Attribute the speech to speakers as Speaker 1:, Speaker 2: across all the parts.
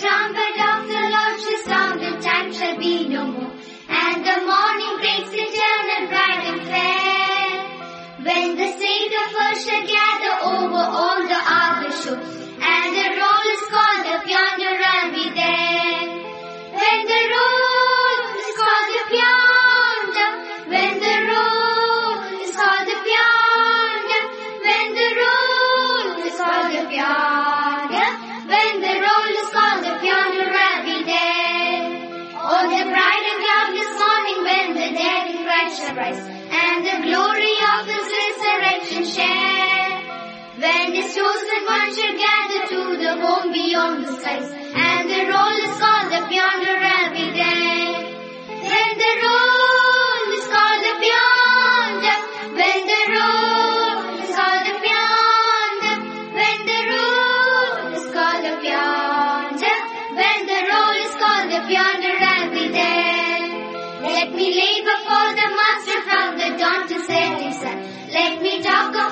Speaker 1: trumpet of the Lord shall sound, the time shall be no more. And the morning breaks eternal bright and fair. When the saint of earth shall gather over all the other shores. is chosen, one should gather to the home beyond the skies. And the roll is called up yonder, I'll be there. When the roll is called up yonder, when the roll is called up yonder, when the roll is called up yonder, when the roll is called up yonder, I'll be there. Let me labor for the master from the dawn to setting sun. Let me talk of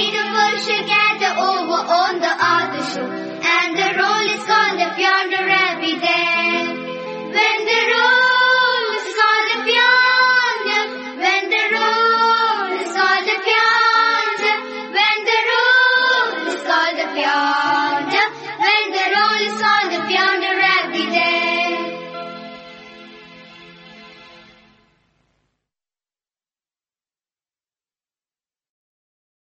Speaker 1: The a bush gather over on the other shore, and the roll is called the yonder every day. When the roll is called the yonder, when the roll is called the yonder, when the roll is called the yonder.